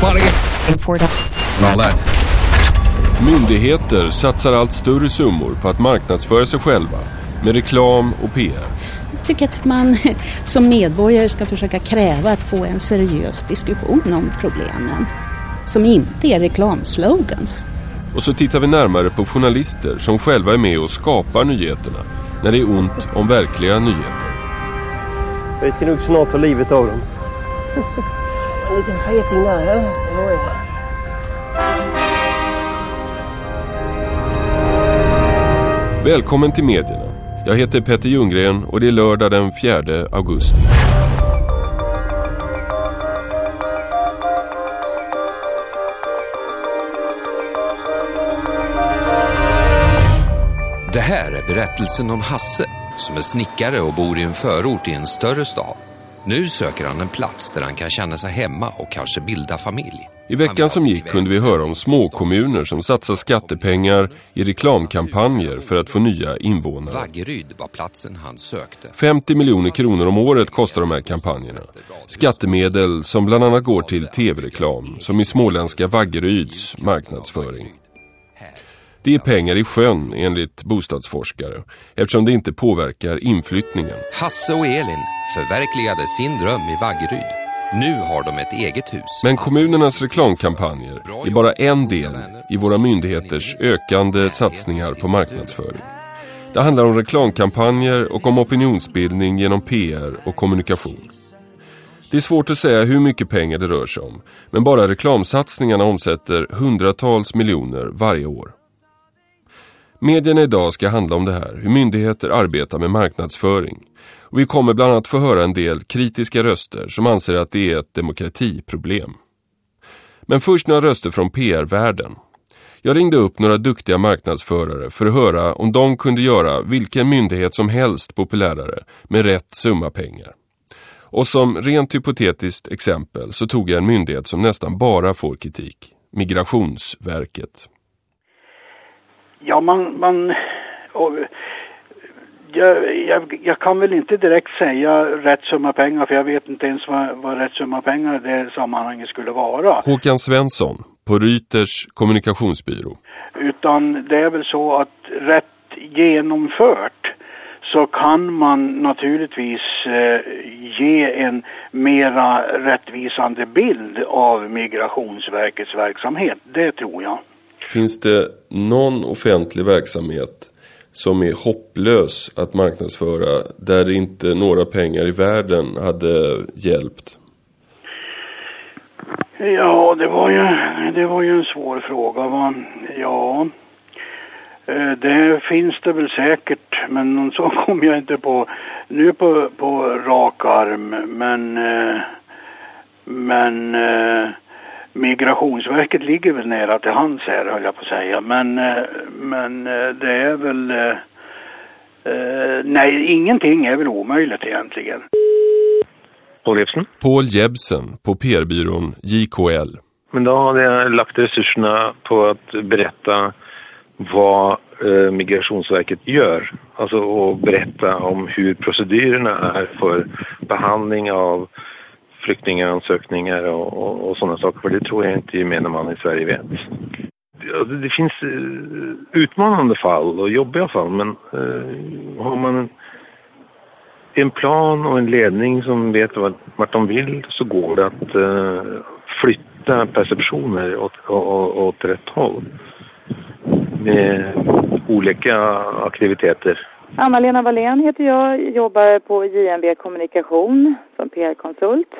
That. Myndigheter satsar allt större summor på att marknadsföra sig själva med reklam och PR. Jag tycker att man som medborgare ska försöka kräva att få en seriös diskussion om problemen som inte är reklamslogans. Och så tittar vi närmare på journalister som själva är med och skapar nyheterna när det är ont om verkliga nyheter. Vi ska nog snart ta livet av dem. En liten feting där, ja. Så är det. Välkommen till medierna. Jag heter Petter Ljunggren och det är lördag den 4 augusti. Det här är berättelsen om Hasse som är snickare och bor i en förort i en större stad. Nu söker han en plats där han kan känna sig hemma och kanske bilda familj. I veckan som gick kunde vi höra om småkommuner som satsar skattepengar i reklamkampanjer för att få nya invånare. Vaggeryd var platsen han sökte. 50 miljoner kronor om året kostar de här kampanjerna. Skattemedel som bland annat går till tv-reklam, som i småländska Vaggeryds marknadsföring. Det är pengar i sjön enligt bostadsforskare eftersom det inte påverkar inflyttningen. Hasse och Elin förverkligade sin dröm i Vaggeryd. Nu har de ett eget hus. Men kommunernas reklamkampanjer är bara en del i våra myndigheters ökande satsningar på marknadsföring. Det handlar om reklamkampanjer och om opinionsbildning genom PR och kommunikation. Det är svårt att säga hur mycket pengar det rör sig om, men bara reklamsatsningarna omsätter hundratals miljoner varje år. Medierna idag ska handla om det här, hur myndigheter arbetar med marknadsföring. Och vi kommer bland annat få höra en del kritiska röster som anser att det är ett demokratiproblem. Men först några röster från PR-världen. Jag ringde upp några duktiga marknadsförare för att höra om de kunde göra vilken myndighet som helst populärare med rätt summa pengar. Och som rent hypotetiskt exempel så tog jag en myndighet som nästan bara får kritik. Migrationsverket. Ja, man... man och, jag, jag, jag, kan väl inte direkt säga rätt summa pengar för jag vet inte ens vad, vad rätt summa pengar i det sammanhanget skulle vara. Håkan Svensson på Ryters kommunikationsbyrå. Utan det är väl så att rätt genomfört så kan man naturligtvis eh, ge en mera rättvisande bild av Migrationsverkets verksamhet. Det tror jag. Finns det någon offentlig verksamhet som är hopplös att marknadsföra där inte några pengar i världen hade hjälpt? Ja, det var ju, det var ju en svår fråga. Va? Ja, eh, det finns det väl säkert, men någon sån kommer jag inte på nu på, på rak arm. Men, eh, men eh, Migrationsverket ligger väl nära till hands här höll jag på att säga. Men, eh, men eh, det är väl... Eh, nej, ingenting är väl omöjligt egentligen. Paul Jebsen. Paul Jebsen på PR-byrån JKL. Men då hade jag lagt resurserna på att berätta vad Migrationsverket gör. Alltså att berätta om hur procedurerna är för behandling av flyktingansökningar och, och, och sådana saker. För det tror jag inte gemene man i Sverige vet. Det, det finns eh, utmanande fall och jobbiga fall men eh, har man en plan och en ledning som vet vart, vart de vill så går det att eh, flytta perceptioner åt, åt, åt rätt håll med olika aktiviteter. Anna-Lena Wallén heter jag, jobbar på JMB Kommunikation som PR-konsult.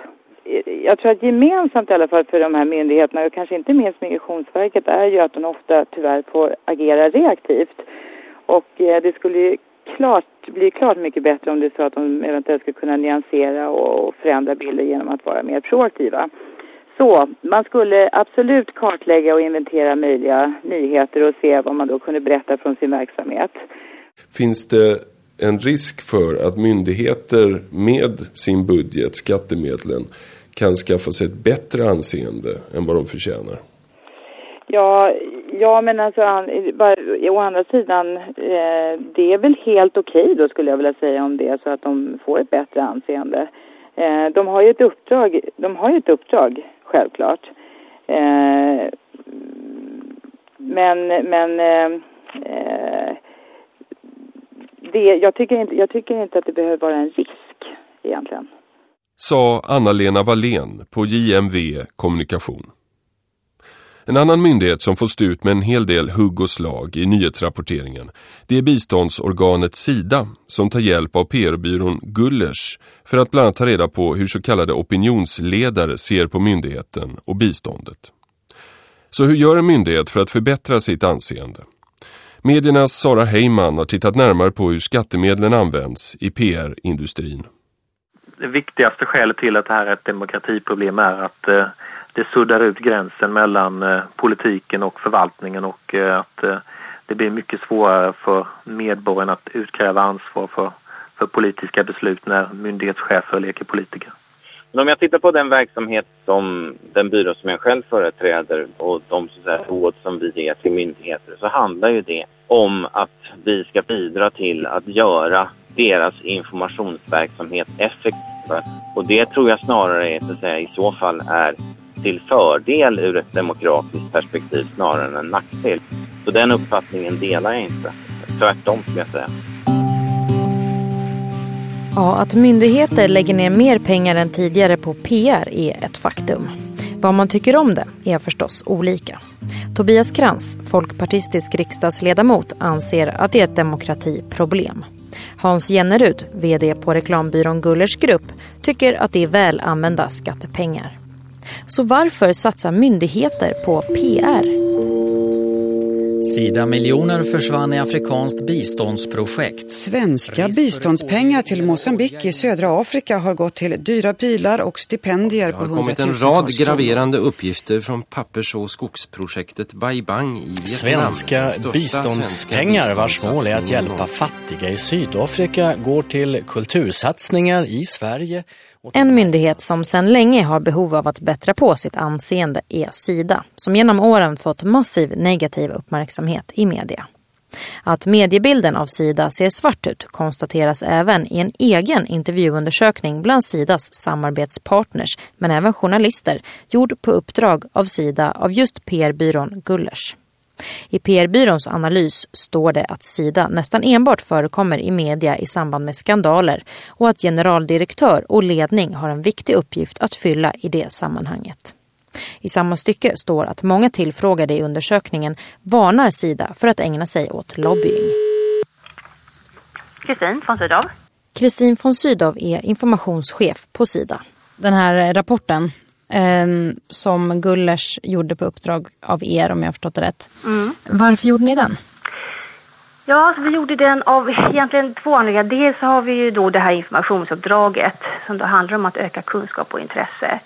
Jag tror att gemensamt i alla fall för de här myndigheterna och kanske inte minst Migrationsverket är ju att de ofta tyvärr får agera reaktivt. Och eh, det skulle ju klart, bli klart mycket bättre om det är så att de eventuellt skulle kunna nyansera och förändra bilder genom att vara mer proaktiva. Så man skulle absolut kartlägga och inventera möjliga nyheter och se vad man då kunde berätta från sin verksamhet. Finns det en risk för att myndigheter med sin budget, skattemedlen, kan skaffa sig ett bättre anseende än vad de förtjänar? Ja, ja men alltså bara, å andra sidan, eh, det är väl helt okej okay då skulle jag vilja säga om det så att de får ett bättre anseende. Eh, de har ju ett uppdrag, de har ju ett uppdrag, självklart. Eh, men men eh, eh, det, jag, tycker inte, jag tycker inte att det behöver vara en risk egentligen. Sa Anna-Lena Wallén på JMV Kommunikation. En annan myndighet som får stå ut med en hel del hugg och slag i nyhetsrapporteringen det är biståndsorganet SIDA som tar hjälp av PR-byrån Gullers för att bland annat ta reda på hur så kallade opinionsledare ser på myndigheten och biståndet. Så hur gör en myndighet för att förbättra sitt anseende? Mediernas Sara Heyman har tittat närmare på hur skattemedlen används i PR-industrin. Det viktigaste skälet till att det här är ett demokratiproblem är att eh, det suddar ut gränsen mellan eh, politiken och förvaltningen och eh, att eh, det blir mycket svårare för medborgarna att utkräva ansvar för, för politiska beslut när myndighetschefer leker politiker. Men om jag tittar på den verksamhet som den byrå som jag själv företräder och de så säga, råd som vi ger till myndigheter så handlar ju det om att vi ska bidra till att göra deras informationsverksamhet effektivare. Och det tror jag snarare är, så att säga, i så fall är till fördel ur ett demokratiskt perspektiv snarare än en nackdel. Så den uppfattningen delar jag inte. Tvärtom skulle jag säga. Ja, att myndigheter lägger ner mer pengar än tidigare på PR är ett faktum. Vad man tycker om det är förstås olika. Tobias Krantz, folkpartistisk riksdagsledamot, anser att det är ett demokratiproblem. Hans Jennerud, vd på reklambyrån Gullers Grupp, tycker att det är väl använda skattepengar. Så varför satsar myndigheter på PR? Sida-miljoner försvann i afrikanskt biståndsprojekt. Svenska biståndspengar till Mosambik i södra Afrika har gått till dyra bilar och stipendier på Det har kommit en rad graverande uppgifter från pappers- och skogsprojektet Bai Bang i Vietnam. Svenska biståndspengar vars mål är att hjälpa fattiga i Sydafrika går till kultursatsningar i Sverige. En myndighet som sedan länge har behov av att bättra på sitt anseende är Sida, som genom åren fått massiv negativ uppmärksamhet i media. Att mediebilden av Sida ser svart ut konstateras även i en egen intervjuundersökning bland Sidas samarbetspartners, men även journalister, gjord på uppdrag av Sida av just PR-byrån Gullers. I PR-byråns analys står det att Sida nästan enbart förekommer i media i samband med skandaler och att generaldirektör och ledning har en viktig uppgift att fylla i det sammanhanget. I samma stycke står att många tillfrågade i undersökningen varnar Sida för att ägna sig åt lobbying. Kristin von Sydow. Kristin von Sydow är informationschef på Sida. Den här rapporten eh, som Gullers gjorde på uppdrag av er om jag har förstått det rätt. Mm. Varför gjorde ni den? Ja, alltså vi gjorde den av egentligen två anledningar. Dels har vi ju då det här informationsuppdraget som då handlar om att öka kunskap och intresse.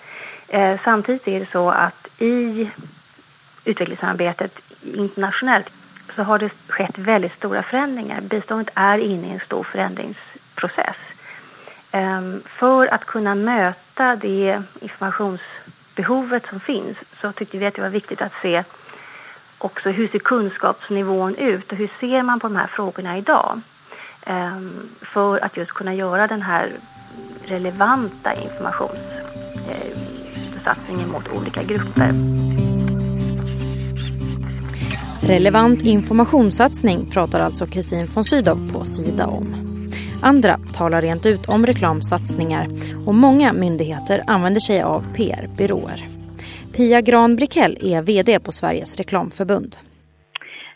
Eh, samtidigt är det så att i utvecklingssamarbetet internationellt så har det skett väldigt stora förändringar. Biståndet är inne i en stor förändringsprocess. Eh, för att kunna möta det behovet som finns så tyckte vi att det var viktigt att se också hur ser kunskapsnivån ut och hur ser man på de här frågorna idag? Ehm, för att just kunna göra den här relevanta informationssatsningen eh, mot olika grupper. Relevant informationssatsning pratar alltså Kristin von Sydow på Sida om. Andra talar rent ut om reklamsatsningar och många myndigheter använder sig av PR-byråer. Pia Gran Brikell är vd på Sveriges reklamförbund.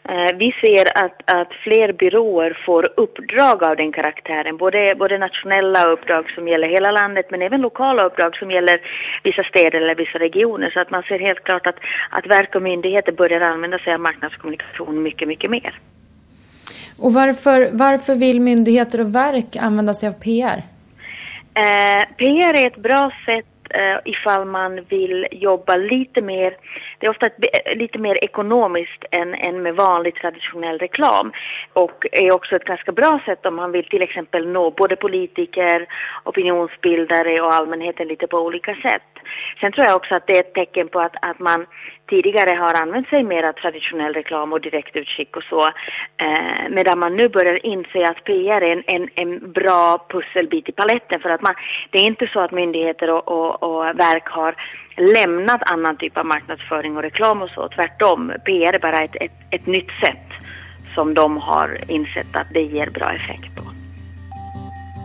Eh, vi ser att, att fler byråer får uppdrag av den karaktären, både, både nationella uppdrag som gäller hela landet men även lokala uppdrag som gäller vissa städer eller vissa regioner. Så att man ser helt klart att, att verk och myndigheter börjar använda sig av marknadskommunikation mycket, mycket mer. Och varför, varför vill myndigheter och verk använda sig av PR? Eh, PR är ett bra sätt eh, ifall man vill jobba lite mer, det är ofta ett, eh, lite mer ekonomiskt än, än med vanlig traditionell reklam. Och är också ett ganska bra sätt om man vill till exempel nå både politiker, opinionsbildare och allmänheten lite på olika sätt. Sen tror jag också att det är ett tecken på att, att man tidigare har använt sig mer av traditionell reklam och direktutskick och så. Eh, medan man nu börjar inse att PR är en, en, en bra pusselbit i paletten för att man, det är inte så att myndigheter och, och, och verk har lämnat annan typ av marknadsföring och reklam och så. Tvärtom, PR är bara ett, ett, ett nytt sätt som de har insett att det ger bra effekt på.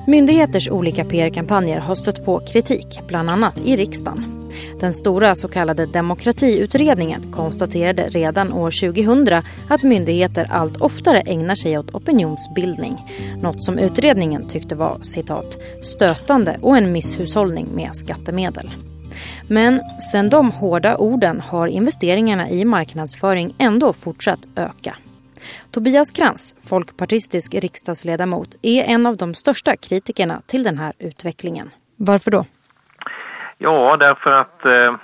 Myndigheters olika PR-kampanjer har stött på kritik, bland annat i riksdagen. Den stora så kallade demokratiutredningen konstaterade redan år 2000 att myndigheter allt oftare ägnar sig åt opinionsbildning. Något som utredningen tyckte var citat, stötande och en misshushållning med skattemedel. Men sen de hårda orden har investeringarna i marknadsföring ändå fortsatt öka. Tobias Krantz, folkpartistisk riksdagsledamot, är en av de största kritikerna till den här utvecklingen. Varför då? Ja, därför att eh,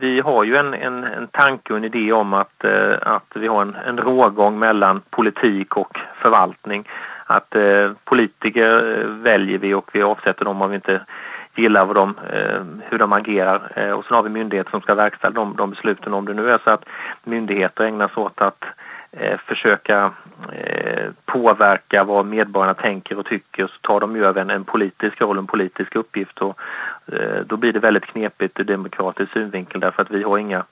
vi har ju en, en, en tanke och en idé om att, eh, att vi har en, en rågång mellan politik och förvaltning. Att eh, politiker eh, väljer vi och vi avsätter dem om vi inte gillar vad de, eh, hur de agerar. Eh, och sen har vi myndigheter som ska verkställa de, de besluten. Om det nu är så att myndigheter ägnar sig åt att eh, försöka eh, påverka vad medborgarna tänker och tycker. Så tar de ju över en, politisk roll, en politisk uppgift. Och eh, då blir det väldigt knepigt ur demokratisk synvinkel. Därför att vi har inga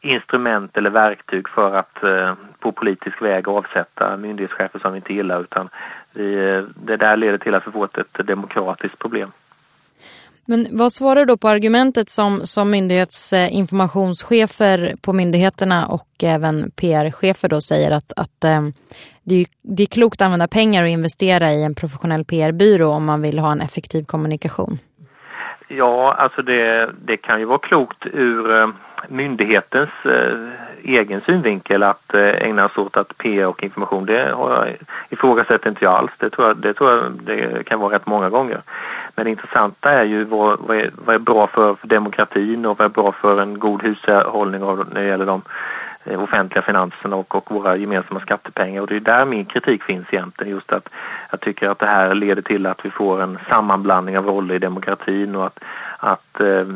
instrument eller verktyg för att eh, på politisk väg avsätta myndighetschefer som vi inte gillar. Utan vi, eh, det där leder till att vi får ett, ett demokratiskt problem. Men vad svarar du då på argumentet som, som myndighetsinformationschefer på myndigheterna och även PR-chefer då säger att, att eh, det, är, det är klokt att använda pengar och investera i en professionell PR-byrå om man vill ha en effektiv kommunikation? Ja, alltså det, det kan ju vara klokt ur eh, myndighetens eh, egen synvinkel att eh, ägna sig åt att PR och information. Det har jag, ifrågasätter inte jag alls. Det tror jag, det tror jag det kan vara rätt många gånger. Men det intressanta är ju vad, vad, är, vad är bra för, för demokratin och vad är bra för en god hushållning av, när det gäller de Eh, offentliga finanserna och, och våra gemensamma skattepengar. Och det är där min kritik finns egentligen. Just att jag tycker att det här leder till att vi får en sammanblandning av roller i demokratin och att, att eh,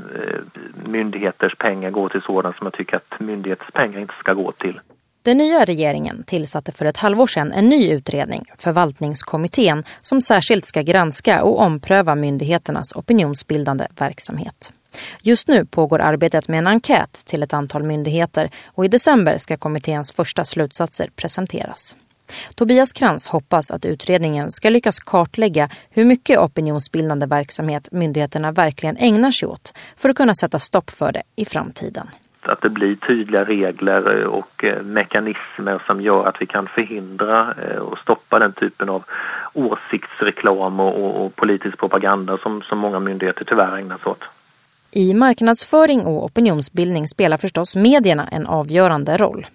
myndigheters pengar går till sådant som jag tycker att myndigheters pengar inte ska gå till. Den nya regeringen tillsatte för ett halvår sedan en ny utredning, förvaltningskommittén, som särskilt ska granska och ompröva myndigheternas opinionsbildande verksamhet. Just nu pågår arbetet med en enkät till ett antal myndigheter och i december ska kommitténs första slutsatser presenteras. Tobias Krantz hoppas att utredningen ska lyckas kartlägga hur mycket opinionsbildande verksamhet myndigheterna verkligen ägnar sig åt för att kunna sätta stopp för det i framtiden att det blir tydliga regler och eh, mekanismer som gör att vi kan förhindra eh, och stoppa den typen av åsiktsreklam och, och politisk propaganda som, som många myndigheter tyvärr ägnar sig åt. I marknadsföring och opinionsbildning spelar förstås medierna en avgörande roll.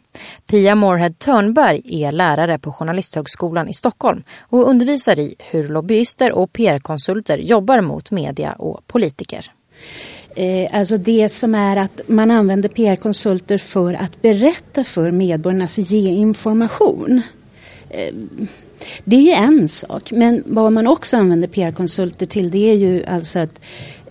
Pia Moorhead Törnberg är lärare på Journalisthögskolan i Stockholm och undervisar i hur lobbyister och PR-konsulter jobbar mot media och politiker. Eh, alltså det som är att man använder PR-konsulter för att berätta för medborgarna, alltså ge information. Eh, det är ju en sak, men vad man också använder PR-konsulter till det är ju alltså att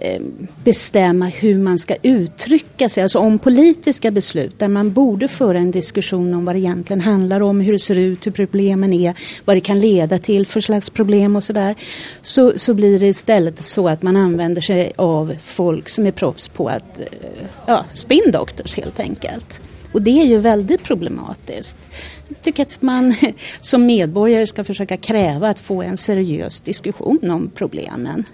eh, bestämma hur man ska uttrycka sig, alltså om politiska beslut där man borde föra en diskussion om vad det egentligen handlar om, hur det ser ut, hur problemen är, vad det kan leda till för slags problem och sådär. Så, så blir det istället så att man använder sig av folk som är proffs på att, eh, ja, spin doctors helt enkelt. Och det är ju väldigt problematiskt. Jag tycker att man som medborgare ska försöka kräva att få en seriös diskussion om problemen.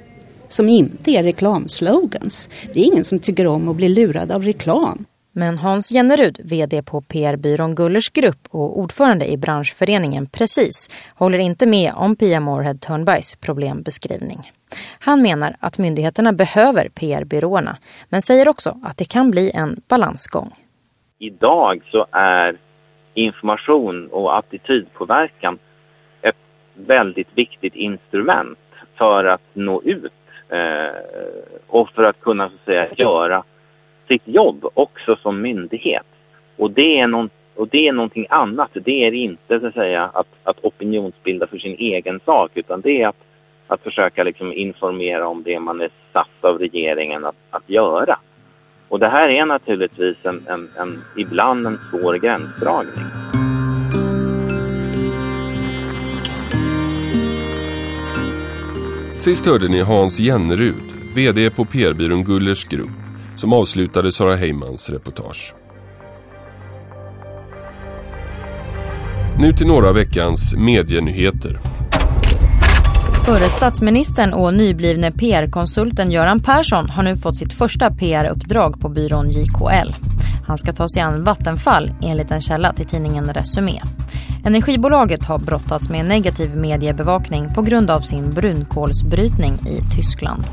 Som inte är reklamslogans. Det är ingen som tycker om att bli lurad av reklam. Men Hans Jennerud, vd på PR-byrån Gullers Grupp och ordförande i branschföreningen Precis, håller inte med om Pia Moorhead Törnbergs problembeskrivning. Han menar att myndigheterna behöver PR-byråerna, men säger också att det kan bli en balansgång idag så är information och attitydpåverkan ett väldigt viktigt instrument för att nå ut eh, och för att kunna så att säga göra sitt jobb också som myndighet. Och det är, någon, och det är någonting annat. Det är inte så att säga att, att opinionsbilda för sin egen sak utan det är att, att försöka liksom informera om det man är satt av regeringen att, att göra. Och det här är naturligtvis en, en, en, ibland en svår gränsdragning. Sist hörde ni Hans Jennerud, VD på PR-byrån Gullers Group, som avslutade Sara Heymans reportage. Nu till några veckans medienyheter. Före statsministern och nyblivne PR-konsulten Göran Persson har nu fått sitt första PR-uppdrag på byrån JKL. Han ska ta sig an Vattenfall enligt en källa till tidningen Resumé. Energibolaget har brottats med negativ mediebevakning på grund av sin brunkolsbrytning i Tyskland.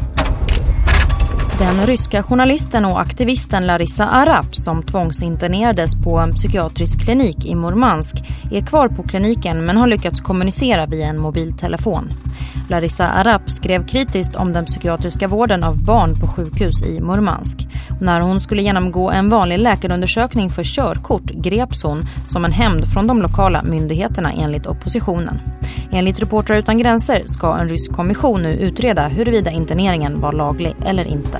Den ryska journalisten och aktivisten Larissa Arap som tvångsinternerades på en psykiatrisk klinik i Murmansk är kvar på kliniken men har lyckats kommunicera via en mobiltelefon. Larissa Arap skrev kritiskt om den psykiatriska vården av barn på sjukhus i Murmansk. När hon skulle genomgå en vanlig läkarundersökning för körkort greps hon som en hämnd från de lokala myndigheterna enligt oppositionen. Enligt Reportrar utan gränser ska en rysk kommission nu utreda huruvida interneringen var laglig eller inte.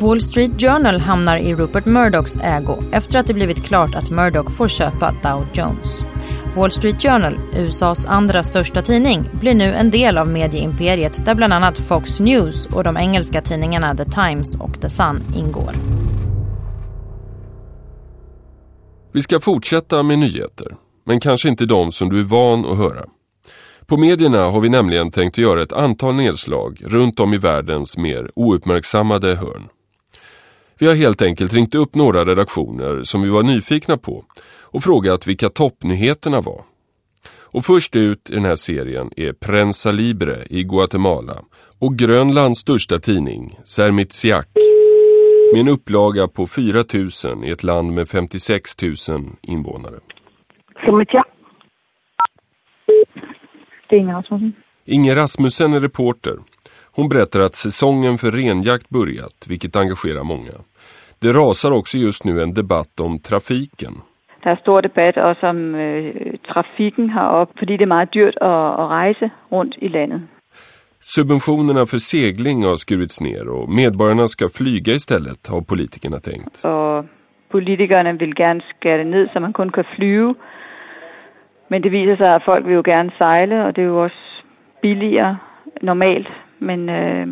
Wall Street Journal hamnar i Rupert Murdochs ägo efter att det blivit klart att Murdoch får köpa Dow Jones. Wall Street Journal, USAs andra största tidning, blir nu en del av medieimperiet där bland annat Fox News och de engelska tidningarna The Times och The Sun ingår. Vi ska fortsätta med nyheter, men kanske inte de som du är van att höra. På medierna har vi nämligen tänkt göra ett antal nedslag runt om i världens mer ouppmärksammade hörn. Vi har helt enkelt ringt upp några redaktioner som vi var nyfikna på och frågat vilka toppnyheterna var. Och först ut i den här serien är Prensa Libre i Guatemala och Grönlands största tidning, Sermitsiak, med en upplaga på 4 000 i ett land med 56 000 invånare. Sermitsiak. Det är Inger Rasmussen. Inger Rasmussen är reporter. Hon berättar att säsongen för renjakt börjat, vilket engagerar många. Det rasar också just nu en debatt om trafiken. Der er stor debat også om øh, trafikken heroppe, fordi det er meget dyrt at, at rejse rundt i landet. Subventionerna för segling har skurits ner och medborgarna ska flyga istället, har politikerna tänkt. Og politikerne vil gerne skære det ned, så man kun kan flyve. Men det viser sig, at folk vil jo gerne sejle, og det är ju också billigare normalt. Men øh,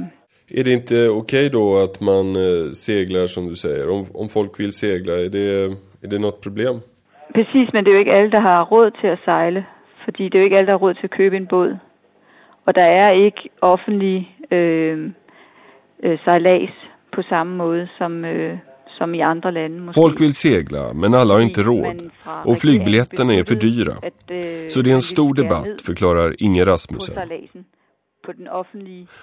Är det inte okej då att man eh, seglar som du säger? Om, om folk vill segla, är det, är det något problem? Precis, men det är ju inte alla der har råd til at sejle, fordi det er jo ikke alle, der har råd til at købe en båd. Og der er ikke offentlig øh, øh, sejlads på samme måde som, øh, som i andra länder. Folk vill segla, men alla har inte råd. Och flygbiljetterna är för dyra. Så det är en stor debatt, förklarar Inger Rasmussen.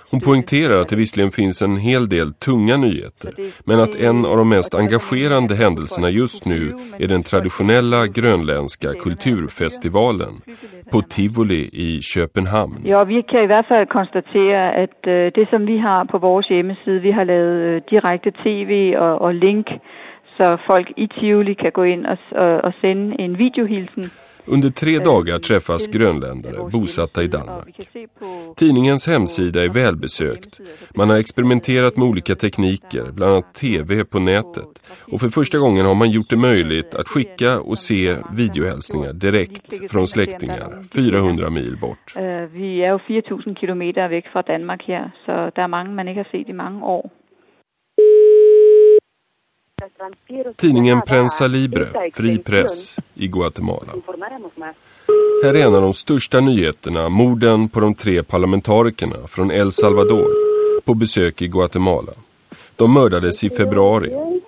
Hon poängterar att det visserligen finns en hel del tunga nyheter, men att en av de mest engagerande händelserna just nu är den traditionella grönländska kulturfestivalen på Tivoli i Köpenhamn. Ja, vi kan i hvert fald konstatera att uh, det som vi har på vår hemsida, vi har lavet uh, direkte tv och, och link så folk i Tivoli kan gå in och, och, och sända en videohilsen under tre dagar träffas grönländare bosatta i Danmark. Tidningens hemsida är välbesökt. Man har experimenterat med olika tekniker, bland annat tv på nätet. Och för första gången har man gjort det möjligt att skicka och se videohälsningar direkt från släktingar 400 mil bort. Vi är ju 4000 kilometer väck från Danmark här, så det är många man inte har sett i många år. Tidningen Prensa Libre, fri press i Guatemala. Här är en av de största nyheterna, morden på de tre parlamentarikerna från El Salvador på besök i Guatemala. De mördades i februari.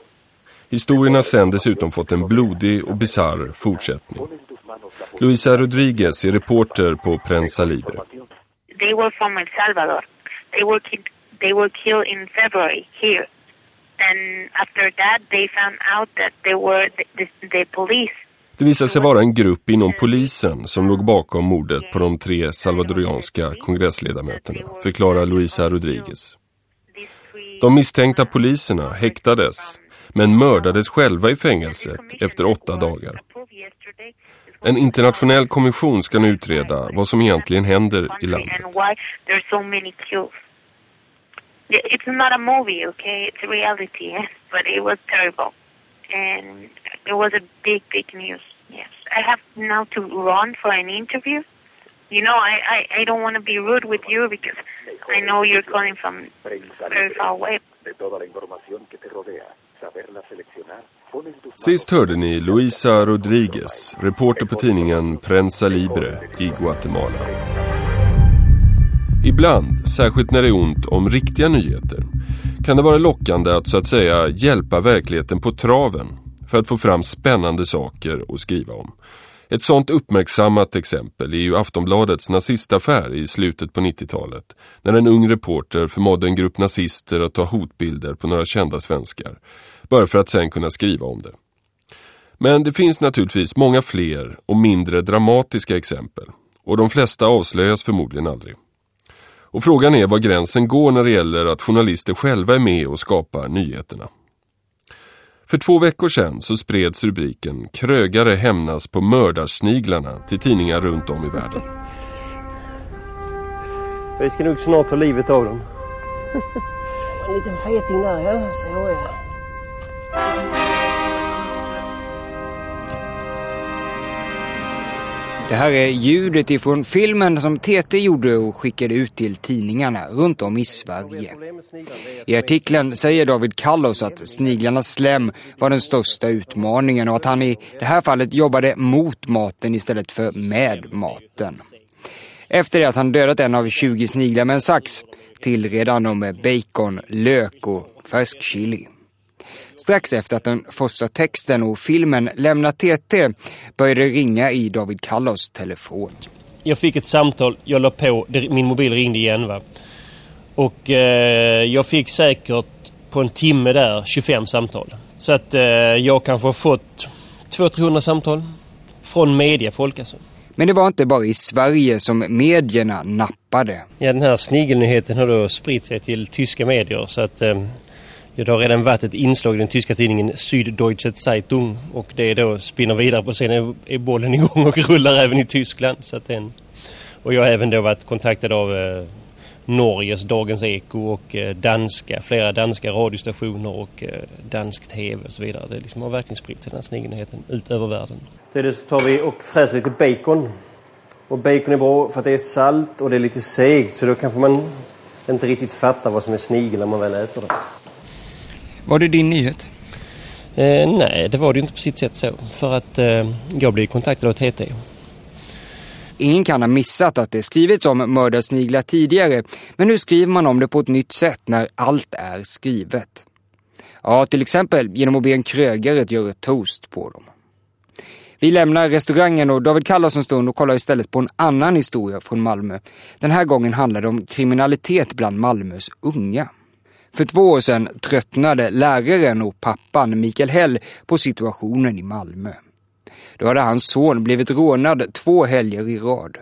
Historien har sen dessutom fått en blodig och bizarr fortsättning. Luisa Rodriguez är reporter på Prensa Libre. They were from El Salvador. They were, they were killed in February here. And after that they found out that they were the, the, the police. Det visade sig vara en grupp inom polisen som låg bakom mordet på de tre salvadorianska kongressledamöterna, förklarar Luisa Rodriguez. De misstänkta poliserna häktades, men mördades själva i fängelset efter åtta dagar. En internationell kommission ska nu utreda vad som egentligen händer i landet. It's not a movie, okay? It's reality, but it was terrible. And it was a big, big news, yes. I have now to run for an interview. You know, I, I, I don't want to be rude with you because I know you're calling from very far away. Sist hörde ni Luisa Rodriguez, reporter på tidningen Prensa Libre i Guatemala. Ibland, särskilt när det är ont om riktiga nyheter, kan det vara lockande att så att säga hjälpa verkligheten på traven för att få fram spännande saker att skriva om. Ett sånt uppmärksammat exempel är ju Aftonbladets nazistaffär i slutet på 90-talet när en ung reporter förmådde en grupp nazister att ta hotbilder på några kända svenskar bara för att sen kunna skriva om det. Men det finns naturligtvis många fler och mindre dramatiska exempel och de flesta avslöjas förmodligen aldrig. Och frågan är var gränsen går när det gäller att journalister själva är med och skapar nyheterna. För två veckor sedan så spreds rubriken Krögare hämnas på mördarsniglarna till tidningar runt om i världen. Vi ska nog snart ta livet av dem. En liten feting där, ja. Så ja. Det här är ljudet ifrån filmen som TT gjorde och skickade ut till tidningarna runt om i Sverige. I artikeln säger David Kallos att sniglarnas slem var den största utmaningen och att han i det här fallet jobbade mot maten istället för med maten. Efter det att han dödat en av 20 sniglar med en sax tillredde han dem med bacon, lök och färsk chili. Strax efter att den första texten och filmen lämnat TT började ringa i David Kallos telefon. Jag fick ett samtal, jag la på, min mobil ringde igen va. Och eh, jag fick säkert på en timme där 25 samtal. Så att eh, jag kanske har fått 200-300 samtal från mediafolk alltså. Men det var inte bara i Sverige som medierna nappade. Ja, den här snigelnyheten har då spritt sig till tyska medier så att eh, Ja, det har redan varit ett inslag i den tyska tidningen Süddeutsche Zeitung och det då spinner vidare på sen är, bollen igång och rullar även i Tyskland. Så att den, och jag har även då varit kontaktad av eh, Norges Dagens Eko och eh, danska, flera danska radiostationer och eh, dansk tv och så vidare. Det liksom har verkligen spritt sig den här snigelnyheten ut över världen. Till det så tar vi och fräser lite bacon. Och bacon är bra för att det är salt och det är lite segt så då kanske man inte riktigt fattar vad som är snigel när man väl äter det. Var det din nyhet? Eh, nej, det var det inte på sitt sätt så. För att eh, jag blev kontaktad av TT. Ingen kan ha missat att det skrivits om mördarsniglar tidigare, men nu skriver man om det på ett nytt sätt när allt är skrivet. Ja, till exempel genom att be en krögare att göra toast på dem. Vi lämnar restaurangen och David kallar oss en stund och kollar istället på en annan historia från Malmö. Den här gången handlar det om kriminalitet bland Malmös unga. För två år sedan tröttnade läraren och pappan Mikael Hell på situationen i Malmö. Då hade hans son blivit rånad två helger i rad.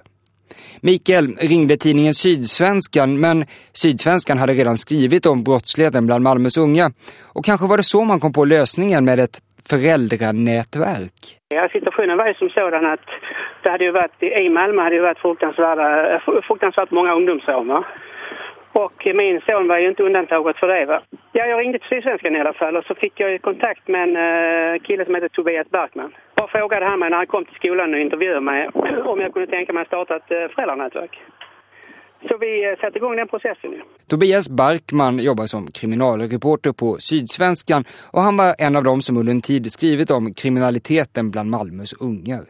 Mikael ringde tidningen Sydsvenskan men Sydsvenskan hade redan skrivit om brottsligheten bland Malmös unga och kanske var det så man kom på lösningen med ett föräldranätverk. Ja, situationen var ju som sådan att det hade ju varit, i Malmö hade det varit fruktansvärt, fruktansvärt många ungdomsrån och min son var ju inte undantaget för det. Va? Ja, jag ringde till Sydsvenskan i alla fall och så fick jag kontakt med en uh, kille som heter Tobias Barkman. Och frågade han mig när han kom till skolan och intervjuade mig om jag kunde tänka mig att starta ett uh, föräldranätverk. Så vi uh, satte igång den processen. Tobias Barkman jobbar som kriminalreporter på Sydsvenskan och han var en av dem som under en tid skrivit om kriminaliteten bland Malmös ungar.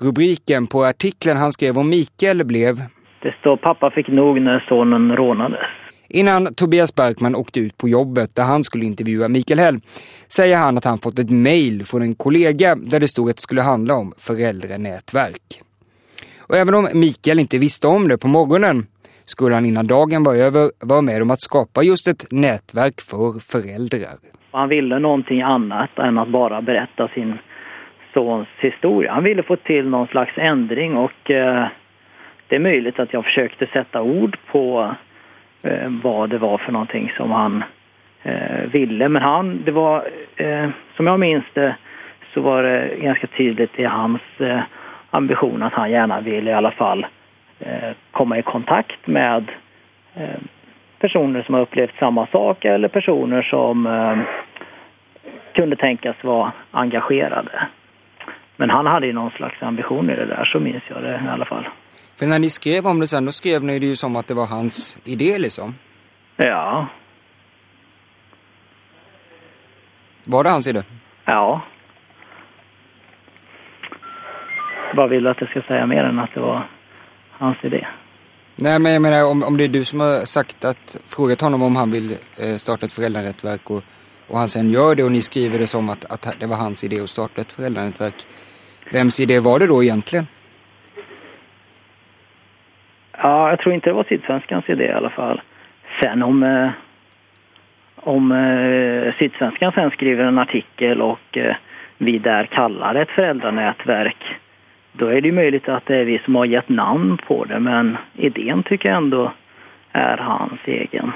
Rubriken på artikeln han skrev om Mikael blev det står pappa fick nog när sonen rånades. Innan Tobias Bergman åkte ut på jobbet där han skulle intervjua Mikael Hell säger han att han fått ett mejl från en kollega där det stod att det skulle handla om föräldranätverk. Och även om Mikael inte visste om det på morgonen skulle han innan dagen var över vara med om att skapa just ett nätverk för föräldrar. Han ville någonting annat än att bara berätta sin sons historia. Han ville få till någon slags ändring och eh, det är möjligt att jag försökte sätta ord på eh, vad det var för någonting som han eh, ville. Men han, det var, eh, som jag minns det, så var det ganska tydligt i hans eh, ambition att han gärna ville i alla fall eh, komma i kontakt med eh, personer som har upplevt samma sak eller personer som eh, kunde tänkas vara engagerade. Men han hade ju någon slags ambition i det där, så minns jag det i alla fall. För när ni skrev om det sen, då skrev ni det ju som att det var hans idé liksom. Ja. Var det hans idé? Ja. Vad vill du att jag ska säga mer än att det var hans idé? Nej men jag menar om, om det är du som har sagt att, frågat honom om han vill eh, starta ett föräldranätverk och, och han sen gör det och ni skriver det som att, att det var hans idé att starta ett föräldranätverk. Vems idé var det då egentligen? Ja, jag tror inte det var Sydsvenskans idé i alla fall. Sen om, eh, om eh, Sydsvenskan sen skriver en artikel och eh, vi där kallar det ett föräldranätverk då är det ju möjligt att det är vi som har gett namn på det, men idén tycker jag ändå är hans egen.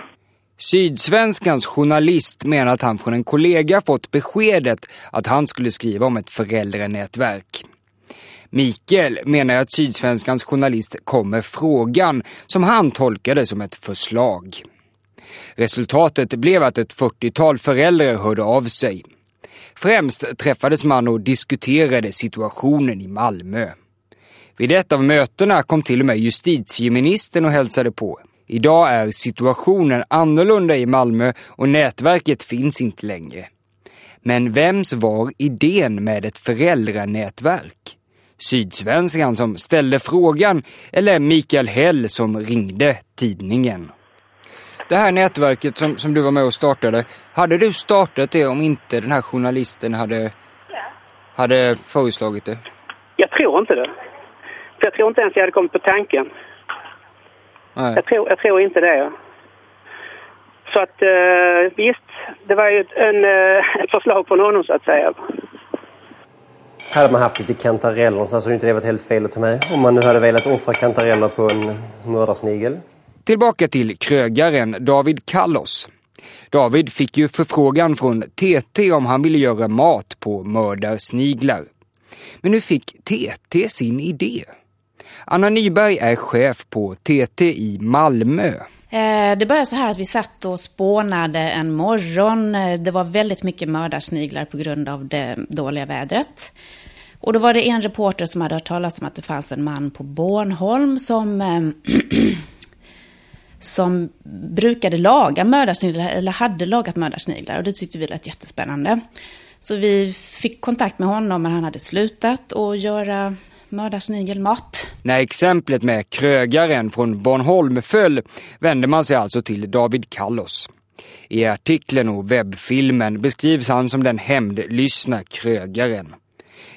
Sydsvenskans journalist menar att han från en kollega fått beskedet att han skulle skriva om ett föräldranätverk. Mikael menar att Sydsvenskans journalist kom med frågan som han tolkade som ett förslag. Resultatet blev att ett 40-tal föräldrar hörde av sig. Främst träffades man och diskuterade situationen i Malmö. Vid ett av mötena kom till och med justitieministern och hälsade på. Idag är situationen annorlunda i Malmö och nätverket finns inte längre. Men vems var idén med ett föräldranätverk? Sydsvenskan som ställde frågan eller Mikael Hell som ringde tidningen? Det här nätverket som, som du var med och startade, hade du startat det om inte den här journalisten hade, hade föreslagit det? Jag tror inte det. För jag tror inte ens jag hade kommit på tanken. Nej. Jag tror, jag tror inte det. Så att eh, visst, det var ju ett, en, eh, ett förslag från honom så att säga. Hade man haft lite kantareller så hade det inte varit helt fel att ta med. Om man nu hade velat offra kantareller på en mördarsnigel. Tillbaka till krögaren David Kallos. David fick ju förfrågan från TT om han ville göra mat på mördarsniglar. Men nu fick TT sin idé. Anna Nyberg är chef på TT i Malmö. Eh, det började så här att vi satt och spånade en morgon. Eh, det var väldigt mycket mördarsniglar på grund av det dåliga vädret. Och då var det en reporter som hade hört talas om att det fanns en man på Bornholm som eh, som brukade laga mördarsniglar, eller hade lagat mördarsniglar. Och det tyckte vi lät jättespännande. Så vi fick kontakt med honom, men han hade slutat att göra mördarsnigelmat. När exemplet med krögaren från Bornholm föll vände man sig alltså till David Kallos. I artikeln och webbfilmen beskrivs han som den hämndlystna krögaren.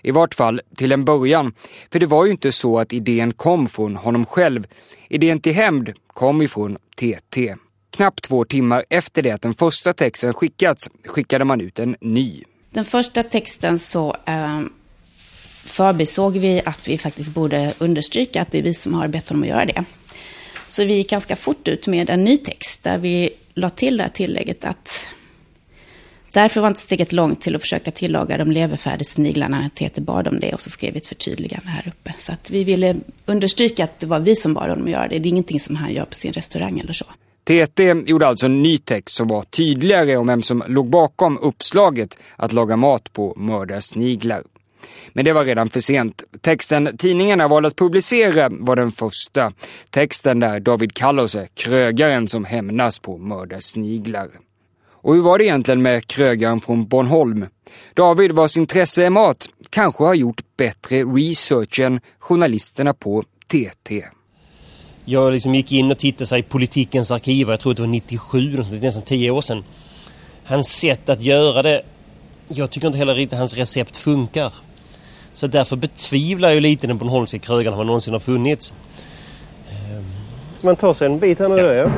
I vart fall till en början, för det var ju inte så att idén kom från honom själv. Idén till hämnd kom ifrån TT. Knappt två timmar efter det att den första texten skickats skickade man ut en ny. Den första texten så eh, förbisåg vi att vi faktiskt borde understryka att det är vi som har bett honom att göra det. Så vi gick ganska fort ut med en ny text där vi la till det här tillägget att Därför var inte steget långt till att försöka tillaga de leverfärdigsniglarna när TT bad om det och så skrev vi ett förtydligande här uppe. Så att vi ville understryka att det var vi som bad honom att göra det. Det är ingenting som han gör på sin restaurang eller så. TT gjorde alltså en ny text som var tydligare om vem som låg bakom uppslaget att laga mat på mördarsniglar. Men det var redan för sent. Texten tidningarna valde att publicera var den första. Texten där David Kallose, är krögaren som hämnas på mördarsniglar. Och hur var det egentligen med krögaren från Bornholm? David, vars intresse är mat, kanske har gjort bättre research än journalisterna på TT. Jag liksom gick in och tittade sig i politikens arkiv, jag tror det var 97, nästan 10 år sedan. Hans sätt att göra det, jag tycker inte heller riktigt hans recept funkar. Så därför betvivlar jag lite den Bornholmska krögaren har någonsin har funnits. Man tar sig en bit här nu ja. ja.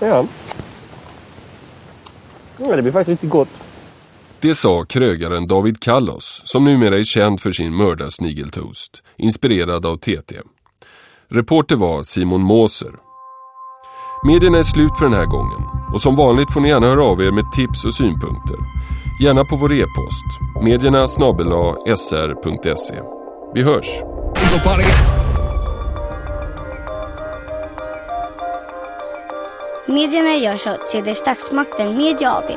Ja. ja. Det blir faktiskt riktigt gott. Det sa krögaren David Kallos, som numera är känd för sin mördarsnigeltoast, inspirerad av TT. Reporter var Simon Moser. Medierna är slut för den här gången och som vanligt får ni gärna höra av er med tips och synpunkter. Gärna på vår e-post, medierna sr.se. Vi hörs! Medierna görs av CD Statsmakten Media AB.